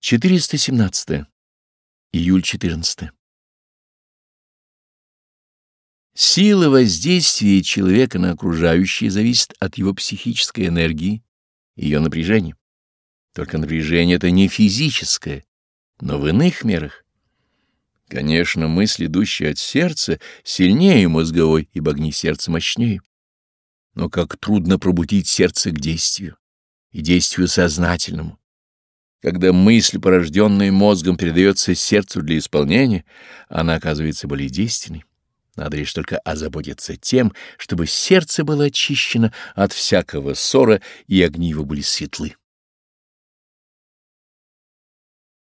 417. Июль 14. Сила воздействия человека на окружающее зависит от его психической энергии ее напряжения. Только напряжение это не физическое, но в иных мерах. Конечно, мысль, идущая от сердца, сильнее мозговой, ибо огни сердца мощнее. Но как трудно пробудить сердце к действию, и действию сознательному. Когда мысль, порожденная мозгом, передается сердцу для исполнения, она оказывается более действенной. Надо лишь только озаботиться тем, чтобы сердце было очищено от всякого ссора и огни его были светлы.